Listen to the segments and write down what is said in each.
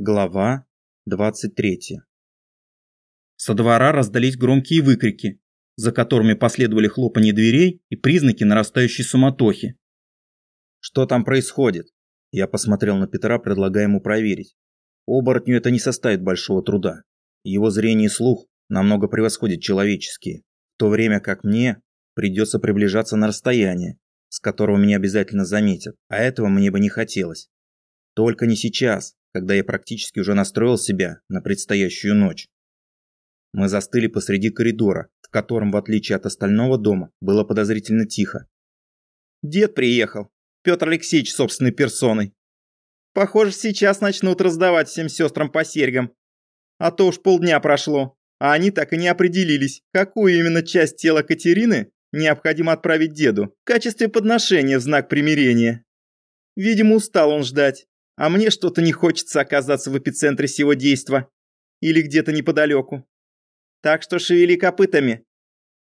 Глава 23 Со двора раздались громкие выкрики, за которыми последовали хлопанье дверей и признаки нарастающей суматохи. «Что там происходит?» Я посмотрел на Петра, предлагая ему проверить. Оборотню это не составит большого труда. Его зрение и слух намного превосходят человеческие, в то время как мне придется приближаться на расстояние, с которого меня обязательно заметят, а этого мне бы не хотелось. Только не сейчас, когда я практически уже настроил себя на предстоящую ночь. Мы застыли посреди коридора, в котором, в отличие от остального дома, было подозрительно тихо. «Дед приехал. Петр Алексеевич собственной персоной. Похоже, сейчас начнут раздавать всем сестрам по серьгам. А то уж полдня прошло, а они так и не определились, какую именно часть тела Катерины необходимо отправить деду в качестве подношения в знак примирения. Видимо, устал он ждать, а мне что-то не хочется оказаться в эпицентре сего действа. Или где-то неподалеку. Так что шевели копытами.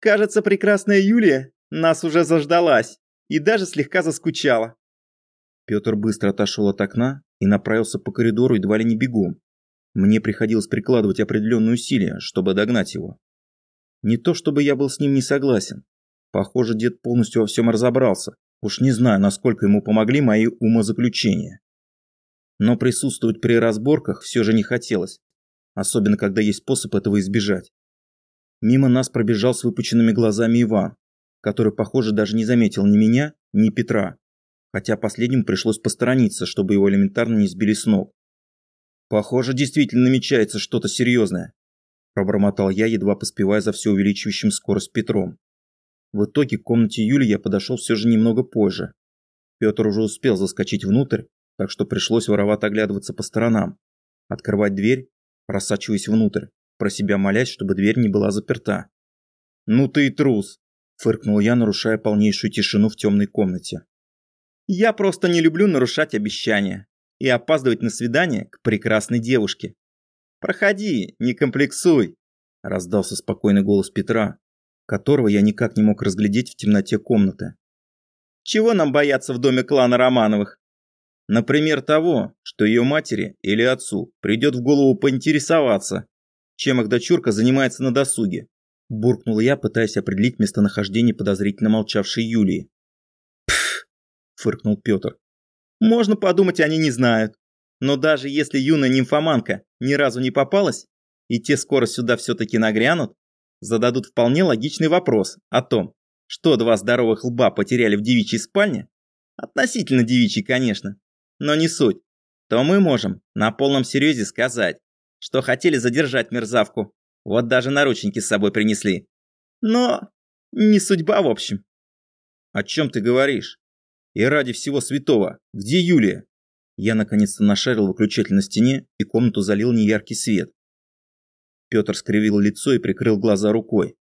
Кажется, прекрасная Юлия нас уже заждалась и даже слегка заскучала. Петр быстро отошел от окна и направился по коридору едва ли не бегом. Мне приходилось прикладывать определенные усилия, чтобы догнать его. Не то чтобы я был с ним не согласен. Похоже, дед полностью во всем разобрался. Уж не знаю, насколько ему помогли мои умозаключения но присутствовать при разборках все же не хотелось, особенно когда есть способ этого избежать. Мимо нас пробежал с выпученными глазами Иван, который, похоже, даже не заметил ни меня, ни Петра, хотя последнему пришлось посторониться, чтобы его элементарно не сбили с ног. «Похоже, действительно намечается что-то серьезное», – пробормотал я, едва поспевая за все увеличивающим скорость Петром. В итоге к комнате Юли я подошел все же немного позже. Петр уже успел заскочить внутрь так что пришлось воровато оглядываться по сторонам, открывать дверь, просачиваясь внутрь, про себя молясь, чтобы дверь не была заперта. «Ну ты и трус!» – фыркнул я, нарушая полнейшую тишину в темной комнате. «Я просто не люблю нарушать обещания и опаздывать на свидание к прекрасной девушке. Проходи, не комплексуй!» – раздался спокойный голос Петра, которого я никак не мог разглядеть в темноте комнаты. «Чего нам бояться в доме клана Романовых? Например, того, что ее матери или отцу придет в голову поинтересоваться, чем их дочурка занимается на досуге. Буркнул я, пытаясь определить местонахождение подозрительно молчавшей Юлии. «Пф!» – фыркнул Петр. «Можно подумать, они не знают. Но даже если юная нимфоманка ни разу не попалась, и те скоро сюда все-таки нагрянут, зададут вполне логичный вопрос о том, что два здоровых лба потеряли в девичьей спальне, относительно девичьей, конечно, но не суть, то мы можем на полном серьезе сказать, что хотели задержать мерзавку. Вот даже наручники с собой принесли. Но не судьба, в общем. О чем ты говоришь? И ради всего святого, где Юлия? Я наконец-то нашарил выключатель на стене и комнату залил неяркий свет. Петр скривил лицо и прикрыл глаза рукой.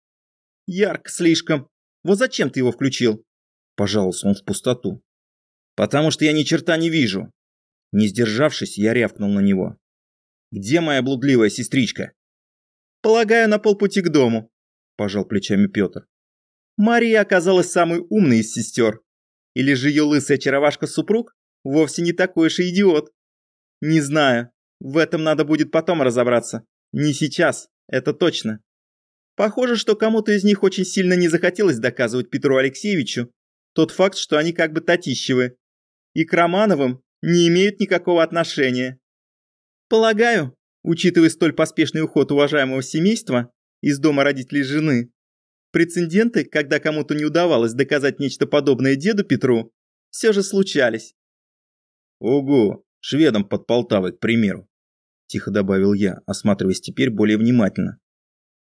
«Ярко слишком. Вот зачем ты его включил?» Пожаловался он в пустоту. «Потому что я ни черта не вижу». Не сдержавшись, я рявкнул на него. «Где моя блудливая сестричка?» «Полагаю, на полпути к дому», – пожал плечами Петр. «Мария оказалась самой умной из сестер. Или же ее лысая очаровашка-супруг вовсе не такой уж и идиот? Не знаю, в этом надо будет потом разобраться. Не сейчас, это точно. Похоже, что кому-то из них очень сильно не захотелось доказывать Петру Алексеевичу тот факт, что они как бы татищевы и к Романовым не имеют никакого отношения. Полагаю, учитывая столь поспешный уход уважаемого семейства из дома родителей жены, прецеденты, когда кому-то не удавалось доказать нечто подобное деду Петру, все же случались. Ого, шведам под Полтавой, к примеру. Тихо добавил я, осматриваясь теперь более внимательно.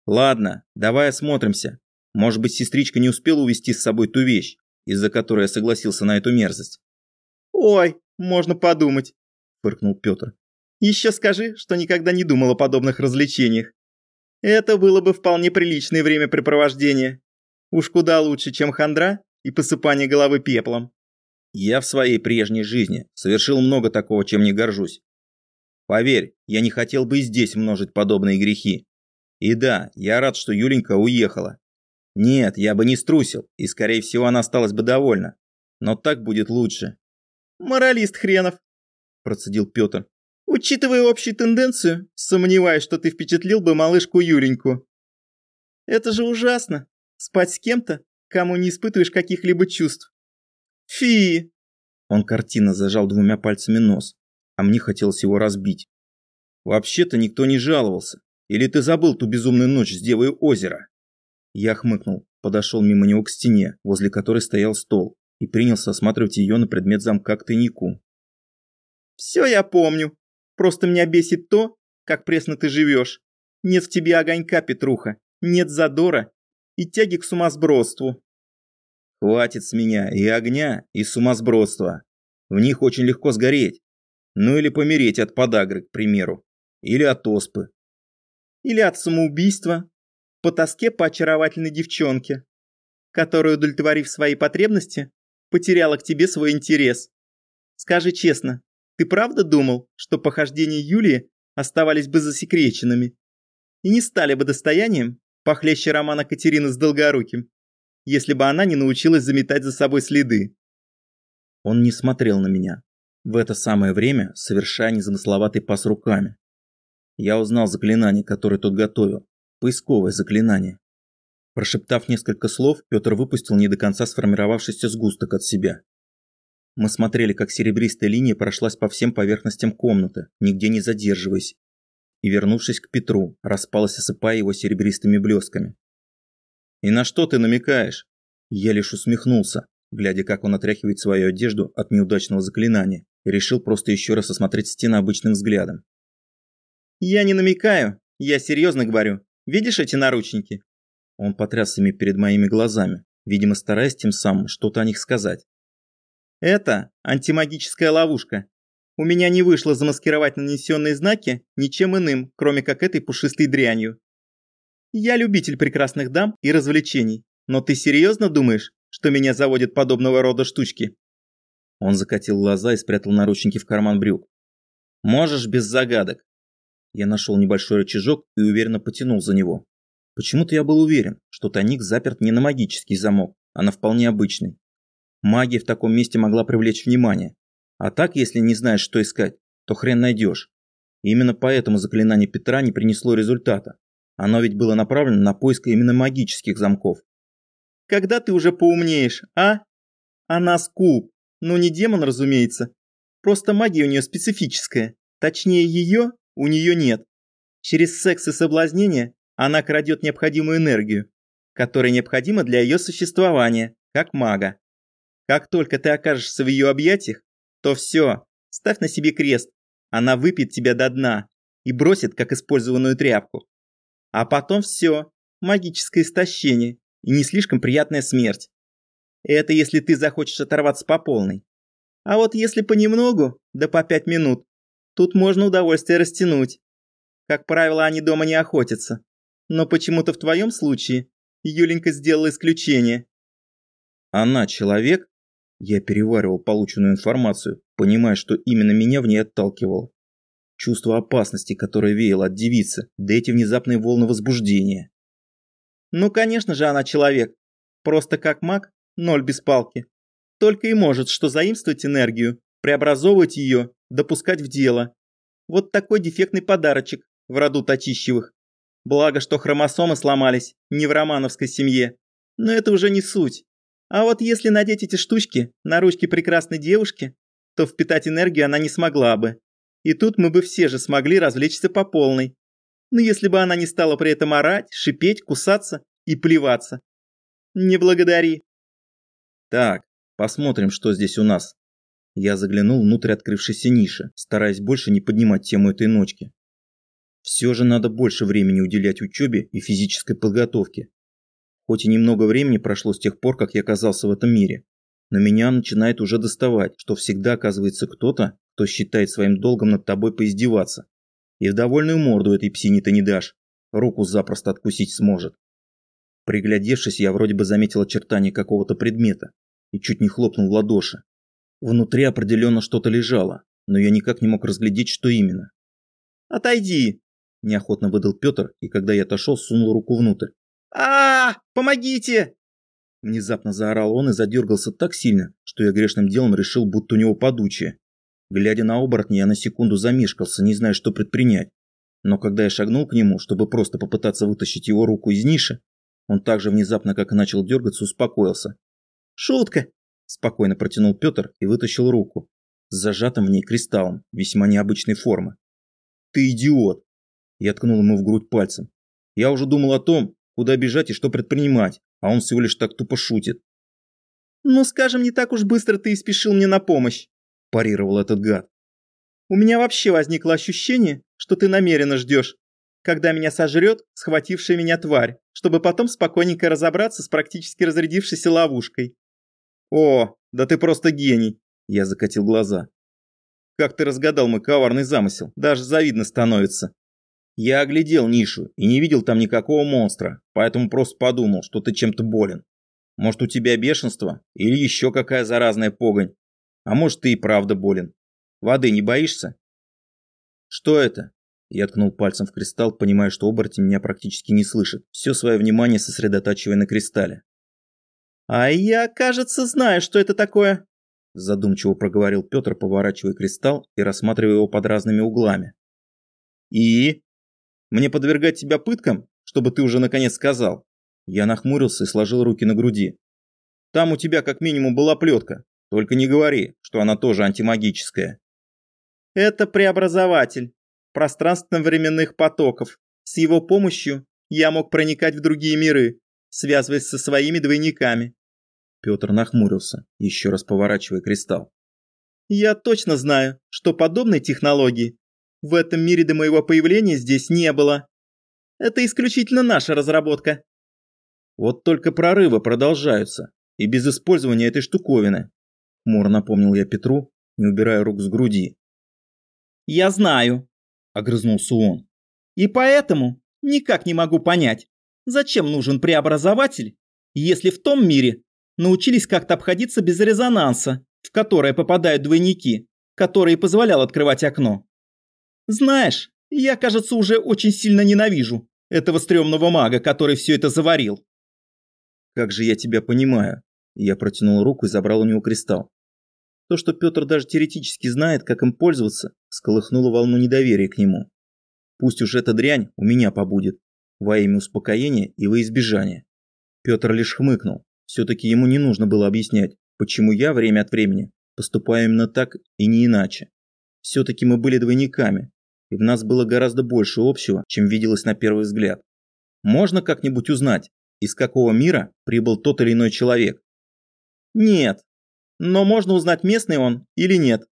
Ладно, давай осмотримся. Может быть, сестричка не успела увезти с собой ту вещь, из-за которой я согласился на эту мерзость. «Ой, можно подумать», – фыркнул Петр. «Еще скажи, что никогда не думал о подобных развлечениях. Это было бы вполне приличное времяпрепровождение. Уж куда лучше, чем хандра и посыпание головы пеплом». Я в своей прежней жизни совершил много такого, чем не горжусь. Поверь, я не хотел бы и здесь множить подобные грехи. И да, я рад, что Юленька уехала. Нет, я бы не струсил, и скорее всего она осталась бы довольна. Но так будет лучше. «Моралист хренов», – процедил Петр. Учитывая общую тенденцию, сомневаюсь, что ты впечатлил бы малышку Юленьку. Это же ужасно. Спать с кем-то, кому не испытываешь каких-либо чувств. Фи! Он картинно зажал двумя пальцами нос, а мне хотелось его разбить. Вообще-то никто не жаловался. Или ты забыл ту безумную ночь с Девой озера? Я хмыкнул, подошел мимо него к стене, возле которой стоял стол, и принялся осматривать ее на предмет замка к тайнику. «Все я помню. Просто меня бесит то, как пресно ты живешь. Нет в тебе огонька, Петруха, нет задора и тяги к сумасбродству». «Хватит с меня и огня, и сумасбродства. В них очень легко сгореть. Ну или помереть от подагры, к примеру. Или от оспы. Или от самоубийства, по тоске по очаровательной девчонке, которая, удовлетворив свои потребности, потеряла к тебе свой интерес. Скажи честно, ты правда думал, что похождения Юлии оставались бы засекреченными и не стали бы достоянием похлеще романа Катерины с Долгоруким, если бы она не научилась заметать за собой следы? Он не смотрел на меня, в это самое время совершая незамысловатый пас руками. Я узнал заклинание, которое тот готовил, Поисковое заклинание. Прошептав несколько слов, Петр выпустил не до конца сформировавшийся сгусток от себя. Мы смотрели, как серебристая линия прошлась по всем поверхностям комнаты, нигде не задерживаясь, и, вернувшись к Петру, распалась, осыпая его серебристыми блесками. «И на что ты намекаешь?» Я лишь усмехнулся, глядя, как он отряхивает свою одежду от неудачного заклинания, и решил просто еще раз осмотреть стены обычным взглядом. «Я не намекаю, я серьезно говорю. Видишь эти наручники?» Он потряс ими перед моими глазами, видимо, стараясь тем самым что-то о них сказать. «Это антимагическая ловушка. У меня не вышло замаскировать нанесенные знаки ничем иным, кроме как этой пушистой дрянью. Я любитель прекрасных дам и развлечений, но ты серьезно думаешь, что меня заводят подобного рода штучки?» Он закатил глаза и спрятал наручники в карман брюк. «Можешь без загадок. Я нашел небольшой рычажок и уверенно потянул за него. Почему-то я был уверен, что тайник заперт не на магический замок, а на вполне обычный. Магия в таком месте могла привлечь внимание. А так, если не знаешь, что искать, то хрен найдешь. И именно поэтому заклинание Петра не принесло результата. Оно ведь было направлено на поиск именно магических замков. Когда ты уже поумнеешь, а? Она скуп. Ну не демон, разумеется. Просто магия у нее специфическая. Точнее ее у нее нет. Через секс и соблазнение она крадет необходимую энергию, которая необходима для ее существования, как мага. Как только ты окажешься в ее объятиях, то все, ставь на себе крест. Она выпьет тебя до дна и бросит, как использованную тряпку. А потом все, магическое истощение и не слишком приятная смерть. Это если ты захочешь оторваться по полной. А вот если понемногу, да по пять минут, Тут можно удовольствие растянуть. Как правило, они дома не охотятся. Но почему-то в твоем случае Юленька сделала исключение. Она человек? Я переваривал полученную информацию, понимая, что именно меня в ней отталкивало. Чувство опасности, которое веяло от девицы, да эти внезапные волны возбуждения. Ну, конечно же, она человек. Просто как маг, ноль без палки. Только и может, что заимствовать энергию, преобразовывать ее допускать в дело. Вот такой дефектный подарочек в роду Татищевых. Благо, что хромосомы сломались не в романовской семье. Но это уже не суть. А вот если надеть эти штучки на ручки прекрасной девушки, то впитать энергию она не смогла бы. И тут мы бы все же смогли развлечься по полной. Но если бы она не стала при этом орать, шипеть, кусаться и плеваться. Не благодари. Так, посмотрим, что здесь у нас. Я заглянул внутрь открывшейся ниши, стараясь больше не поднимать тему этой ночки. Все же надо больше времени уделять учебе и физической подготовке. Хоть и немного времени прошло с тех пор, как я оказался в этом мире, но меня начинает уже доставать, что всегда оказывается кто-то, кто считает своим долгом над тобой поиздеваться. И в довольную морду этой псине ты не дашь, руку запросто откусить сможет. Приглядевшись, я вроде бы заметил очертания какого-то предмета и чуть не хлопнул в ладоши. Внутри определенно что-то лежало, но я никак не мог разглядеть, что именно. «Отойди!» – неохотно выдал Петр, и когда я отошел, сунул руку внутрь. а, -а, -а Помогите!» Внезапно заорал он и задергался так сильно, что я грешным делом решил, будто у него подучие. Глядя на оборотня, я на секунду замешкался, не зная, что предпринять. Но когда я шагнул к нему, чтобы просто попытаться вытащить его руку из ниши, он так же внезапно, как и начал дергаться, успокоился. «Шутка!» – спокойно протянул Петр и вытащил руку, с зажатым в ней кристаллом, весьма необычной формы. «Ты идиот!» Я ткнул ему в грудь пальцем. Я уже думал о том, куда бежать и что предпринимать, а он всего лишь так тупо шутит. «Ну, скажем, не так уж быстро ты и спешил мне на помощь», – парировал этот гад. «У меня вообще возникло ощущение, что ты намеренно ждешь, когда меня сожрет схватившая меня тварь, чтобы потом спокойненько разобраться с практически разрядившейся ловушкой». «О, да ты просто гений!» – я закатил глаза. «Как ты разгадал мой коварный замысел, даже завидно становится». Я оглядел нишу и не видел там никакого монстра, поэтому просто подумал, что ты чем-то болен. Может, у тебя бешенство или еще какая заразная погонь. А может, ты и правда болен. Воды не боишься? Что это? Я ткнул пальцем в кристалл, понимая, что оборотень меня практически не слышит, все свое внимание сосредотачивая на кристалле. «А я, кажется, знаю, что это такое», задумчиво проговорил Петр, поворачивая кристалл и рассматривая его под разными углами. «И? Мне подвергать тебя пыткам, чтобы ты уже наконец сказал?» Я нахмурился и сложил руки на груди. «Там у тебя как минимум была плетка, только не говори, что она тоже антимагическая». «Это преобразователь пространственно-временных потоков. С его помощью я мог проникать в другие миры, связываясь со своими двойниками. Петр нахмурился, еще раз поворачивая кристалл. Я точно знаю, что подобной технологии в этом мире до моего появления здесь не было. Это исключительно наша разработка. Вот только прорывы продолжаются, и без использования этой штуковины. Мур напомнил я Петру, не убирая рук с груди. Я знаю, огрызнулся он. И поэтому никак не могу понять, зачем нужен преобразователь, если в том мире научились как-то обходиться без резонанса, в которое попадают двойники, который позволял открывать окно. Знаешь, я, кажется, уже очень сильно ненавижу этого стрёмного мага, который все это заварил. Как же я тебя понимаю. Я протянул руку и забрал у него кристалл. То, что Петр даже теоретически знает, как им пользоваться, сколыхнуло волну недоверия к нему. Пусть уж эта дрянь у меня побудет, во имя успокоения и во избежание. Петр лишь хмыкнул. Все-таки ему не нужно было объяснять, почему я время от времени поступаю именно так и не иначе. Все-таки мы были двойниками, и в нас было гораздо больше общего, чем виделось на первый взгляд. Можно как-нибудь узнать, из какого мира прибыл тот или иной человек? Нет, но можно узнать, местный он или нет.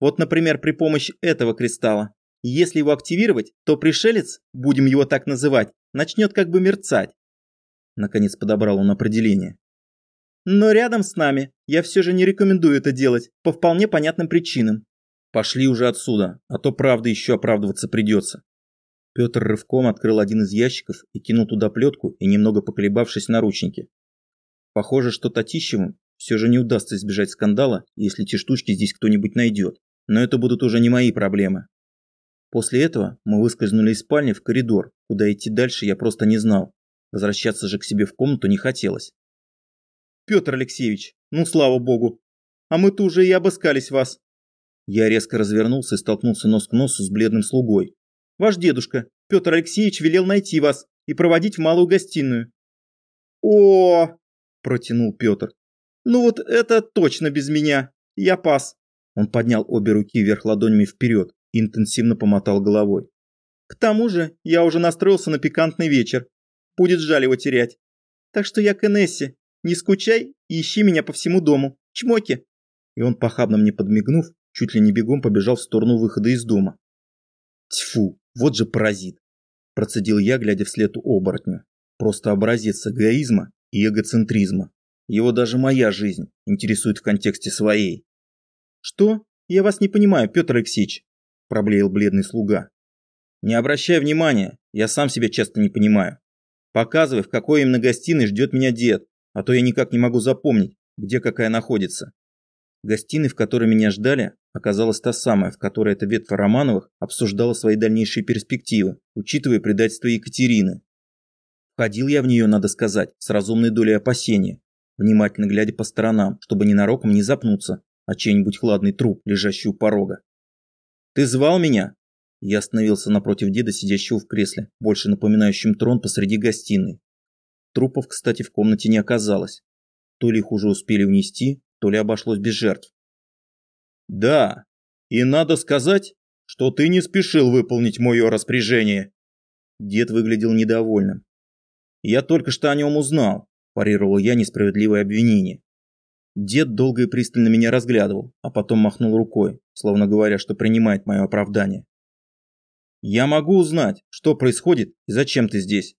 Вот, например, при помощи этого кристалла. Если его активировать, то пришелец, будем его так называть, начнет как бы мерцать. Наконец подобрал он определение. Но рядом с нами я все же не рекомендую это делать, по вполне понятным причинам. Пошли уже отсюда, а то правда еще оправдываться придется. Петр рывком открыл один из ящиков и кинул туда плетку и немного поколебавшись наручники. Похоже, что Татищевым все же не удастся избежать скандала, если эти штучки здесь кто-нибудь найдет. Но это будут уже не мои проблемы. После этого мы выскользнули из спальни в коридор, куда идти дальше я просто не знал. Возвращаться же к себе в комнату не хотелось. «Петр Алексеевич, ну слава богу! А мы-то уже и обыскались вас!» Я резко развернулся и столкнулся нос к носу с бледным слугой. «Ваш дедушка, Петр Алексеевич, велел найти вас и проводить в малую гостиную». «О!» – протянул Петр. Ну вот это точно без меня. Я пас. Он поднял обе руки вверх ладонями вперед и интенсивно помотал головой. К тому же я уже настроился на пикантный вечер. Будет жаль его терять. Так что я к Энессе. Не скучай и ищи меня по всему дому. Чмоки. И он, похабно мне подмигнув, чуть ли не бегом побежал в сторону выхода из дома. Тьфу, вот же паразит. Процедил я, глядя вслед оборотню. Просто образец эгоизма и эгоцентризма. Его даже моя жизнь интересует в контексте своей. «Что? Я вас не понимаю, Петр Алексеевич», – проблеял бледный слуга. «Не обращай внимания, я сам себя часто не понимаю. Показывай, в какой именно гостиной ждет меня дед, а то я никак не могу запомнить, где какая находится». Гостиной, в которой меня ждали, оказалась та самая, в которой эта ветвь Романовых обсуждала свои дальнейшие перспективы, учитывая предательство Екатерины. Входил я в нее, надо сказать, с разумной долей опасения, внимательно глядя по сторонам, чтобы ненароком не запнуться, а чей-нибудь хладный труп, лежащий у порога. «Ты звал меня?» Я остановился напротив деда, сидящего в кресле, больше напоминающем трон посреди гостиной. Трупов, кстати, в комнате не оказалось. То ли их уже успели унести, то ли обошлось без жертв. «Да, и надо сказать, что ты не спешил выполнить мое распоряжение». Дед выглядел недовольным. «Я только что о нем узнал», – парировал я несправедливое обвинение. Дед долго и пристально меня разглядывал, а потом махнул рукой, словно говоря, что принимает мое оправдание. «Я могу узнать, что происходит и зачем ты здесь?»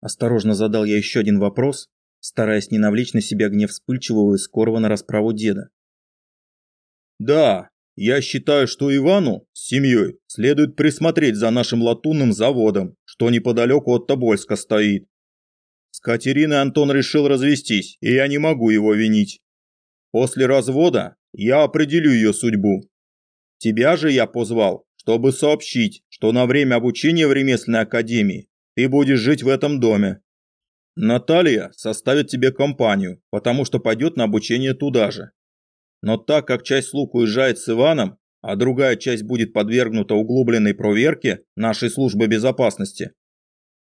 Осторожно задал я еще один вопрос, стараясь не навлечь на себя гнев вспыльчивого и скорого на расправу деда. «Да, я считаю, что Ивану с семьей следует присмотреть за нашим латунным заводом, что неподалеку от Тобольска стоит. С Катериной Антон решил развестись, и я не могу его винить. После развода я определю ее судьбу. Тебя же я позвал, чтобы сообщить, что на время обучения в ремесленной академии ты будешь жить в этом доме. Наталья составит тебе компанию, потому что пойдет на обучение туда же. Но так как часть слуг уезжает с Иваном, а другая часть будет подвергнута углубленной проверке нашей службы безопасности,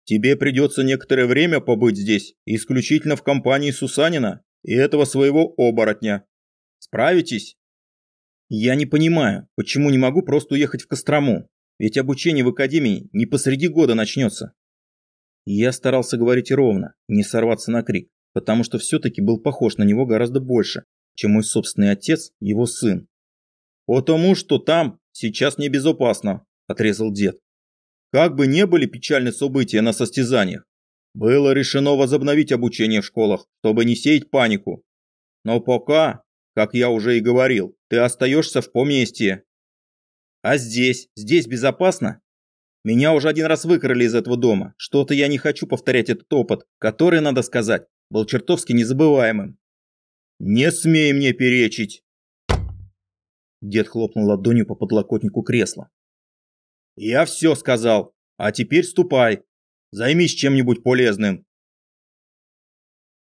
тебе придется некоторое время побыть здесь исключительно в компании Сусанина и этого своего оборотня. Справитесь? Я не понимаю, почему не могу просто уехать в Кострому, ведь обучение в академии не посреди года начнется. Я старался говорить ровно, не сорваться на крик, потому что все-таки был похож на него гораздо больше, чем мой собственный отец, его сын. «Потому что там сейчас небезопасно», – отрезал дед. «Как бы не были печальны события на состязаниях, было решено возобновить обучение в школах, чтобы не сеять панику. Но пока, как я уже и говорил, ты остаешься в поместье. А здесь? Здесь безопасно? Меня уже один раз выкрали из этого дома. Что-то я не хочу повторять этот опыт, который, надо сказать, был чертовски незабываемым. Не смей мне перечить. Дед хлопнул ладонью по подлокотнику кресла. Я все сказал, а теперь ступай. Займись чем-нибудь полезным.